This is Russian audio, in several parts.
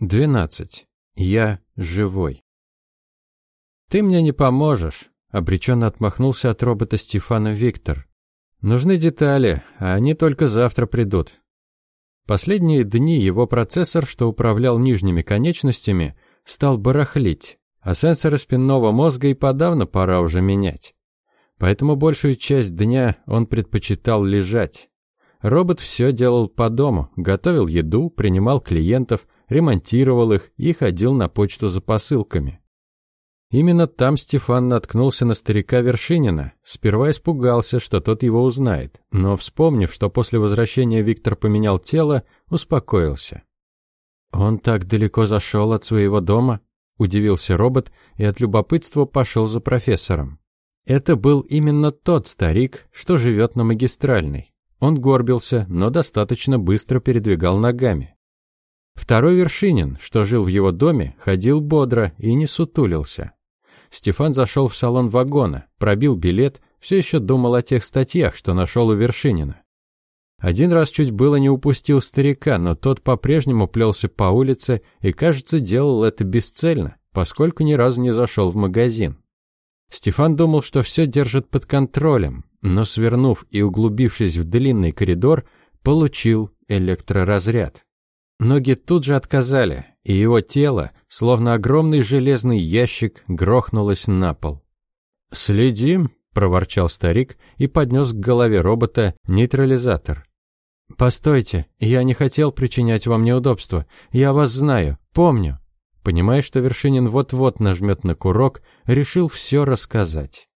12. Я живой. «Ты мне не поможешь», — обреченно отмахнулся от робота Стефана Виктор. «Нужны детали, а они только завтра придут». Последние дни его процессор, что управлял нижними конечностями, стал барахлить, а сенсоры спинного мозга и подавно пора уже менять. Поэтому большую часть дня он предпочитал лежать. Робот все делал по дому, готовил еду, принимал клиентов, ремонтировал их и ходил на почту за посылками. Именно там Стефан наткнулся на старика Вершинина. Сперва испугался, что тот его узнает, но, вспомнив, что после возвращения Виктор поменял тело, успокоился. «Он так далеко зашел от своего дома?» – удивился робот и от любопытства пошел за профессором. Это был именно тот старик, что живет на магистральной. Он горбился, но достаточно быстро передвигал ногами. Второй Вершинин, что жил в его доме, ходил бодро и не сутулился. Стефан зашел в салон вагона, пробил билет, все еще думал о тех статьях, что нашел у Вершинина. Один раз чуть было не упустил старика, но тот по-прежнему плелся по улице и, кажется, делал это бесцельно, поскольку ни разу не зашел в магазин. Стефан думал, что все держит под контролем, но, свернув и углубившись в длинный коридор, получил электроразряд. Ноги тут же отказали, и его тело, словно огромный железный ящик, грохнулось на пол. «Следим», — проворчал старик и поднес к голове робота нейтрализатор. «Постойте, я не хотел причинять вам неудобства. Я вас знаю, помню». Понимая, что Вершинин вот-вот нажмет на курок, решил все рассказать.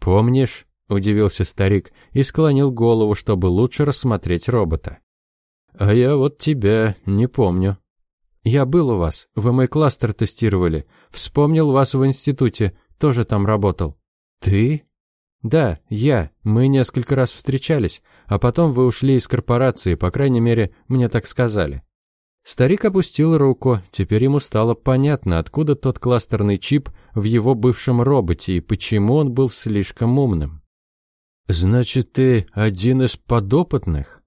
«Помнишь?» — удивился старик и склонил голову, чтобы лучше рассмотреть робота. А я вот тебя не помню. Я был у вас, вы мой кластер тестировали. Вспомнил вас в институте, тоже там работал. Ты? Да, я. Мы несколько раз встречались, а потом вы ушли из корпорации, по крайней мере, мне так сказали. Старик опустил руку, теперь ему стало понятно, откуда тот кластерный чип в его бывшем роботе и почему он был слишком умным. «Значит, ты один из подопытных?»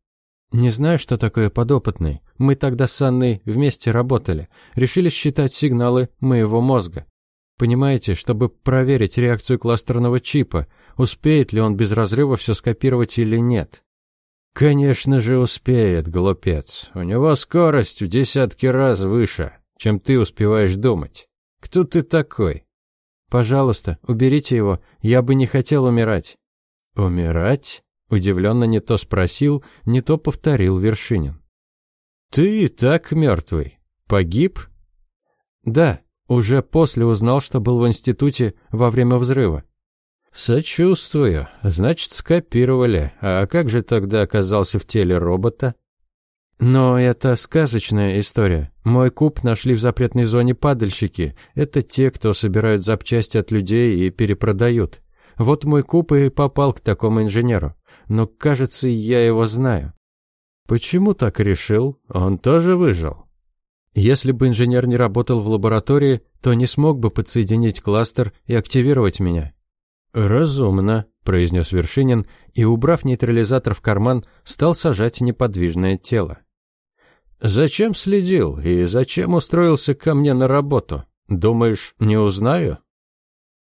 «Не знаю, что такое подопытный. Мы тогда с Анной вместе работали. Решили считать сигналы моего мозга. Понимаете, чтобы проверить реакцию кластерного чипа, успеет ли он без разрыва все скопировать или нет. Конечно же успеет, глупец. У него скорость в десятки раз выше, чем ты успеваешь думать. Кто ты такой? Пожалуйста, уберите его. Я бы не хотел умирать. Умирать? Удивленно не то спросил, не то повторил Вершинин. «Ты и так мертвый. Погиб?» «Да, уже после узнал, что был в институте во время взрыва». «Сочувствую. Значит, скопировали. А как же тогда оказался в теле робота?» «Но это сказочная история. Мой куб нашли в запретной зоне падальщики. Это те, кто собирают запчасти от людей и перепродают. Вот мой куб и попал к такому инженеру но, кажется, я его знаю. Почему так решил? Он тоже выжил. Если бы инженер не работал в лаборатории, то не смог бы подсоединить кластер и активировать меня. Разумно, произнес Вершинин и, убрав нейтрализатор в карман, стал сажать неподвижное тело. Зачем следил и зачем устроился ко мне на работу? Думаешь, не узнаю?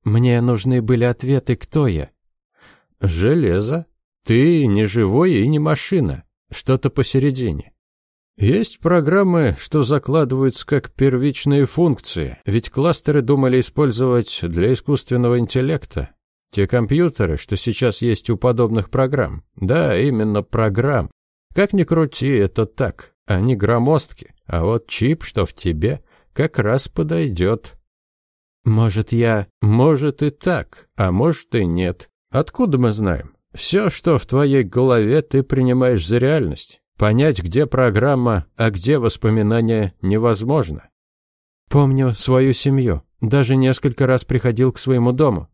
Мне нужны были ответы, кто я. Железо, ты не живой и не машина, что-то посередине. Есть программы, что закладываются как первичные функции, ведь кластеры думали использовать для искусственного интеллекта. Те компьютеры, что сейчас есть у подобных программ. Да, именно программ. Как ни крути, это так. Они громоздки, а вот чип, что в тебе, как раз подойдет. Может, я... Может и так, а может и нет. Откуда мы знаем? Все, что в твоей голове, ты принимаешь за реальность. Понять, где программа, а где воспоминания, невозможно. Помню свою семью. Даже несколько раз приходил к своему дому.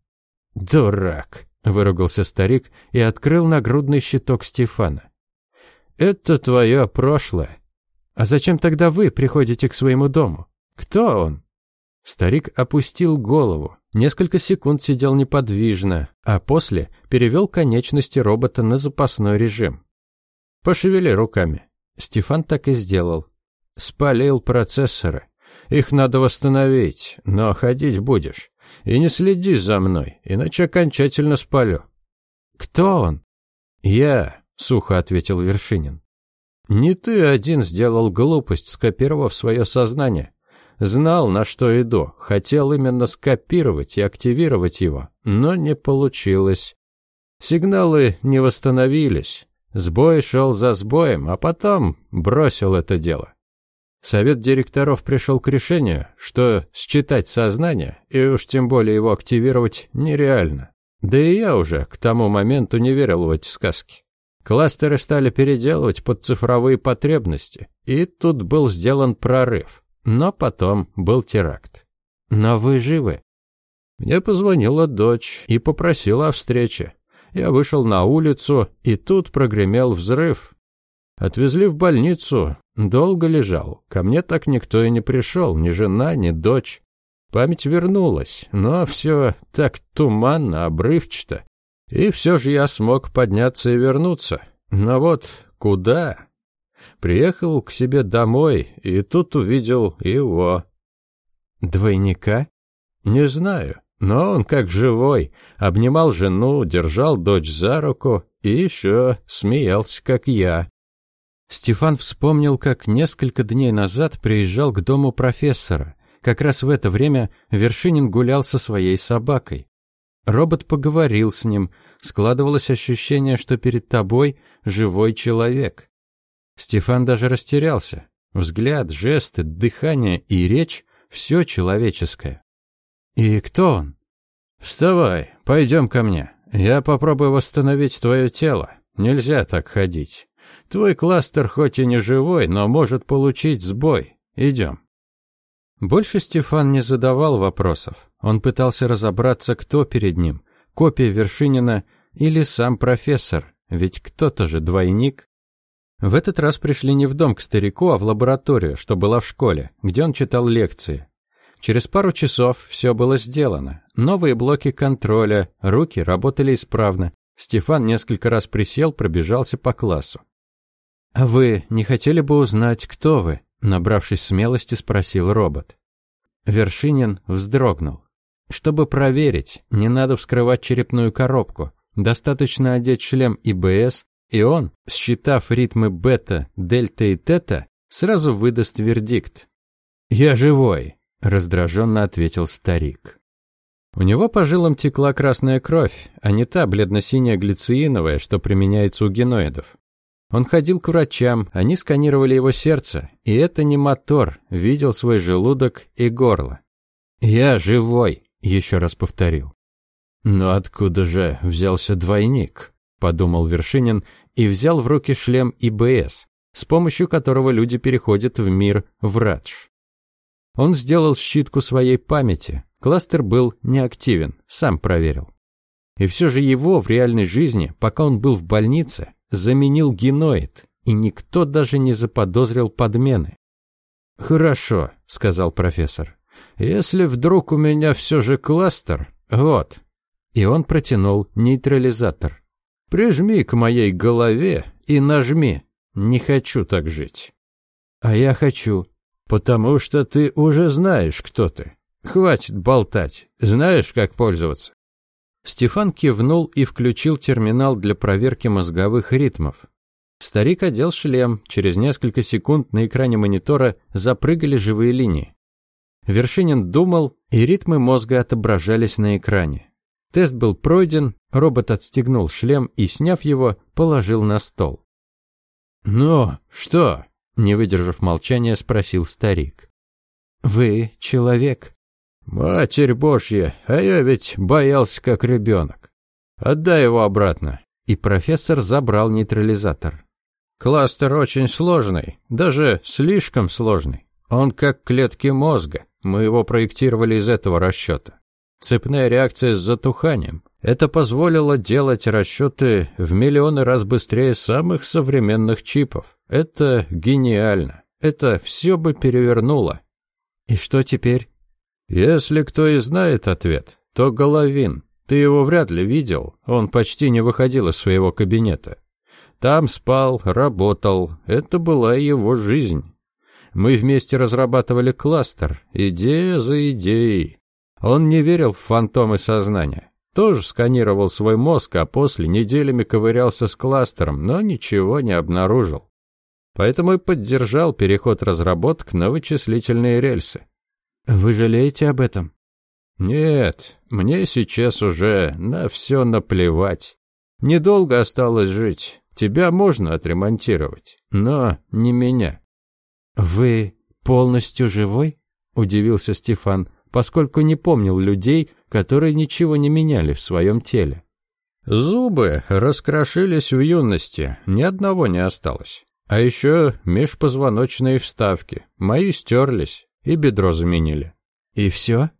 Дурак, выругался старик и открыл нагрудный щиток Стефана. Это твое прошлое. А зачем тогда вы приходите к своему дому? Кто он? Старик опустил голову, несколько секунд сидел неподвижно, а после перевел конечности робота на запасной режим. «Пошевели руками». Стефан так и сделал. Спалил процессоры. Их надо восстановить, но ходить будешь. И не следи за мной, иначе окончательно спалю». «Кто он?» «Я», — сухо ответил Вершинин. «Не ты один сделал глупость, скопировав свое сознание. Знал, на что иду, хотел именно скопировать и активировать его, но не получилось. Сигналы не восстановились. Сбой шел за сбоем, а потом бросил это дело. Совет директоров пришел к решению, что считать сознание, и уж тем более его активировать, нереально. Да и я уже к тому моменту не верил в эти сказки. Кластеры стали переделывать под цифровые потребности, и тут был сделан прорыв. Но потом был теракт. Но вы живы? Мне позвонила дочь и попросила о встрече. Я вышел на улицу, и тут прогремел взрыв. Отвезли в больницу, долго лежал. Ко мне так никто и не пришел, ни жена, ни дочь. Память вернулась, но все так туманно, обрывчато. И все же я смог подняться и вернуться. Но вот куда? Приехал к себе домой, и тут увидел его. Двойника? Не знаю, но он как живой, обнимал жену, держал дочь за руку и еще смеялся, как я. Стефан вспомнил, как несколько дней назад приезжал к дому профессора. Как раз в это время Вершинин гулял со своей собакой. Робот поговорил с ним, складывалось ощущение, что перед тобой живой человек. Стефан даже растерялся. Взгляд, жесты, дыхание и речь — все человеческое. «И кто он?» «Вставай, пойдем ко мне. Я попробую восстановить твое тело. Нельзя так ходить. Твой кластер хоть и не живой, но может получить сбой. Идем». Больше Стефан не задавал вопросов. Он пытался разобраться, кто перед ним — копия Вершинина или сам профессор, ведь кто-то же двойник. В этот раз пришли не в дом к старику, а в лабораторию, что была в школе, где он читал лекции. Через пару часов все было сделано. Новые блоки контроля, руки работали исправно. Стефан несколько раз присел, пробежался по классу. «А вы не хотели бы узнать, кто вы?» Набравшись смелости, спросил робот. Вершинин вздрогнул. Чтобы проверить, не надо вскрывать черепную коробку. Достаточно одеть шлем ИБС, и он, считав ритмы бета, дельта и тета, сразу выдаст вердикт. «Я живой», — раздраженно ответил старик. У него по жилам текла красная кровь, а не та бледно-синяя глицииновая, что применяется у геноидов. Он ходил к врачам, они сканировали его сердце, и это не мотор, видел свой желудок и горло. «Я живой», — еще раз повторил. «Но откуда же взялся двойник?» — подумал Вершинин и взял в руки шлем ИБС, с помощью которого люди переходят в мир Врадж. Он сделал щитку своей памяти. Кластер был неактивен, сам проверил. И все же его в реальной жизни, пока он был в больнице, заменил геноид, и никто даже не заподозрил подмены. «Хорошо», — сказал профессор. «Если вдруг у меня все же кластер, вот». И он протянул нейтрализатор. Прижми к моей голове и нажми. Не хочу так жить. А я хочу. Потому что ты уже знаешь, кто ты. Хватит болтать. Знаешь, как пользоваться. Стефан кивнул и включил терминал для проверки мозговых ритмов. Старик одел шлем. Через несколько секунд на экране монитора запрыгали живые линии. Вершинин думал, и ритмы мозга отображались на экране. Тест был пройден, робот отстегнул шлем и, сняв его, положил на стол. «Ну, что?» – не выдержав молчания, спросил старик. «Вы человек?» «Матерь Божья, а я ведь боялся как ребенок. Отдай его обратно». И профессор забрал нейтрализатор. «Кластер очень сложный, даже слишком сложный. Он как клетки мозга. Мы его проектировали из этого расчета. Цепная реакция с затуханием. Это позволило делать расчеты в миллионы раз быстрее самых современных чипов. Это гениально. Это все бы перевернуло. И что теперь? Если кто и знает ответ, то Головин. Ты его вряд ли видел. Он почти не выходил из своего кабинета. Там спал, работал. Это была его жизнь. Мы вместе разрабатывали кластер, идея за идеей. Он не верил в фантомы сознания. Тоже сканировал свой мозг, а после неделями ковырялся с кластером, но ничего не обнаружил. Поэтому и поддержал переход разработок на вычислительные рельсы. Вы жалеете об этом? Нет, мне сейчас уже на все наплевать. Недолго осталось жить. Тебя можно отремонтировать, но не меня. Вы полностью живой? удивился Стефан, поскольку не помнил людей, которые ничего не меняли в своем теле. Зубы раскрошились в юности, ни одного не осталось. А еще межпозвоночные вставки. Мои стерлись и бедро заменили. И все?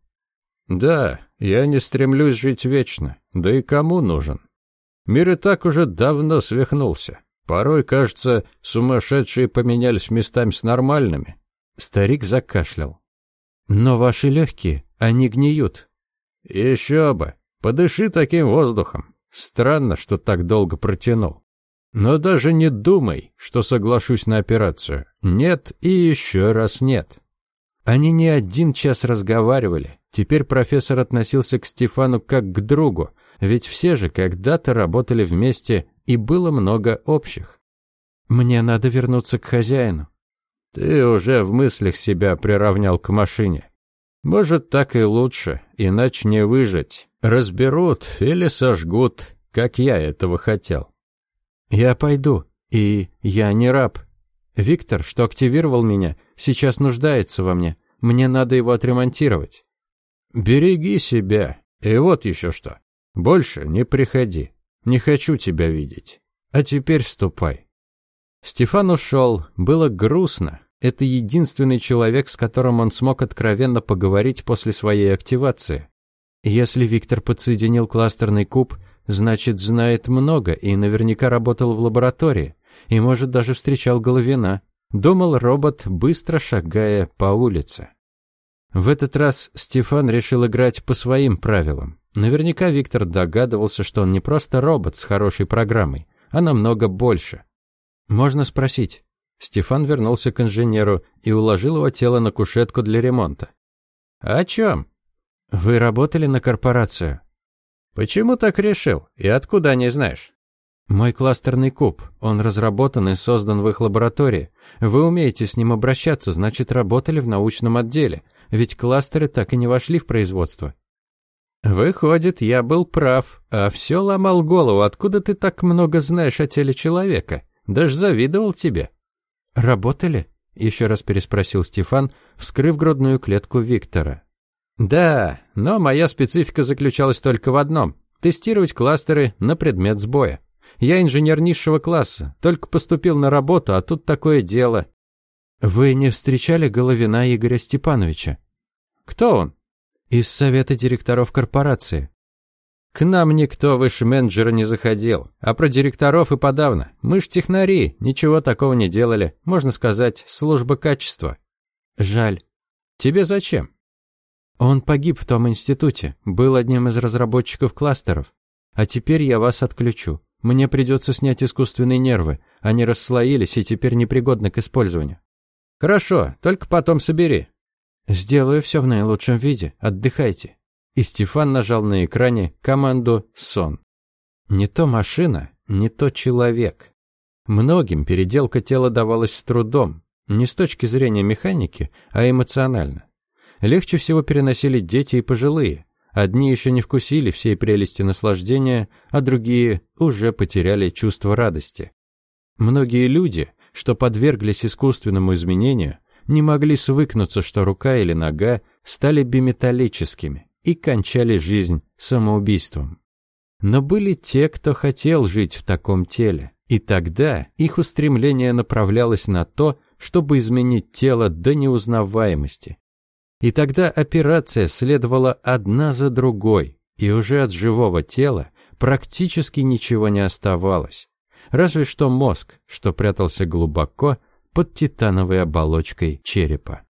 Да, я не стремлюсь жить вечно. Да и кому нужен? Мир и так уже давно свихнулся. Порой, кажется, сумасшедшие поменялись местами с нормальными. Старик закашлял. Но ваши легкие, они гниют. Еще бы. Подыши таким воздухом. Странно, что так долго протянул. Но даже не думай, что соглашусь на операцию. Нет и еще раз нет. Они не один час разговаривали. Теперь профессор относился к Стефану как к другу, ведь все же когда-то работали вместе, и было много общих. Мне надо вернуться к хозяину. Ты уже в мыслях себя приравнял к машине. Может, так и лучше, иначе не выжить. Разберут или сожгут, как я этого хотел. Я пойду, и я не раб. Виктор, что активировал меня, сейчас нуждается во мне. Мне надо его отремонтировать. Береги себя. И вот еще что. Больше не приходи. Не хочу тебя видеть. А теперь ступай. Стефан ушел. Было грустно. Это единственный человек, с которым он смог откровенно поговорить после своей активации. Если Виктор подсоединил кластерный куб, Значит, знает много и наверняка работал в лаборатории. И, может, даже встречал Головина. Думал робот, быстро шагая по улице. В этот раз Стефан решил играть по своим правилам. Наверняка Виктор догадывался, что он не просто робот с хорошей программой, а намного больше. «Можно спросить?» Стефан вернулся к инженеру и уложил его тело на кушетку для ремонта. «О чем?» «Вы работали на корпорацию?» Почему так решил? И откуда не знаешь? Мой кластерный куб. Он разработан и создан в их лаборатории. Вы умеете с ним обращаться, значит, работали в научном отделе. Ведь кластеры так и не вошли в производство. Выходит, я был прав, а все ломал голову, откуда ты так много знаешь о теле человека. Даже завидовал тебе. Работали? Еще раз переспросил Стефан, вскрыв грудную клетку Виктора. Да, но моя специфика заключалась только в одном – тестировать кластеры на предмет сбоя. Я инженер низшего класса, только поступил на работу, а тут такое дело. Вы не встречали Головина Игоря Степановича? Кто он? Из совета директоров корпорации. К нам никто выше менеджера не заходил, а про директоров и подавно. Мы ж технари, ничего такого не делали, можно сказать, служба качества. Жаль. Тебе зачем? Он погиб в том институте, был одним из разработчиков кластеров. А теперь я вас отключу. Мне придется снять искусственные нервы. Они расслоились и теперь непригодны к использованию. Хорошо, только потом собери. Сделаю все в наилучшем виде. Отдыхайте. И Стефан нажал на экране команду «Сон». Не то машина, не то человек. Многим переделка тела давалась с трудом, не с точки зрения механики, а эмоционально. Легче всего переносили дети и пожилые. Одни еще не вкусили всей прелести наслаждения, а другие уже потеряли чувство радости. Многие люди, что подверглись искусственному изменению, не могли свыкнуться, что рука или нога стали биметаллическими и кончали жизнь самоубийством. Но были те, кто хотел жить в таком теле, и тогда их устремление направлялось на то, чтобы изменить тело до неузнаваемости, и тогда операция следовала одна за другой, и уже от живого тела практически ничего не оставалось. Разве что мозг, что прятался глубоко под титановой оболочкой черепа.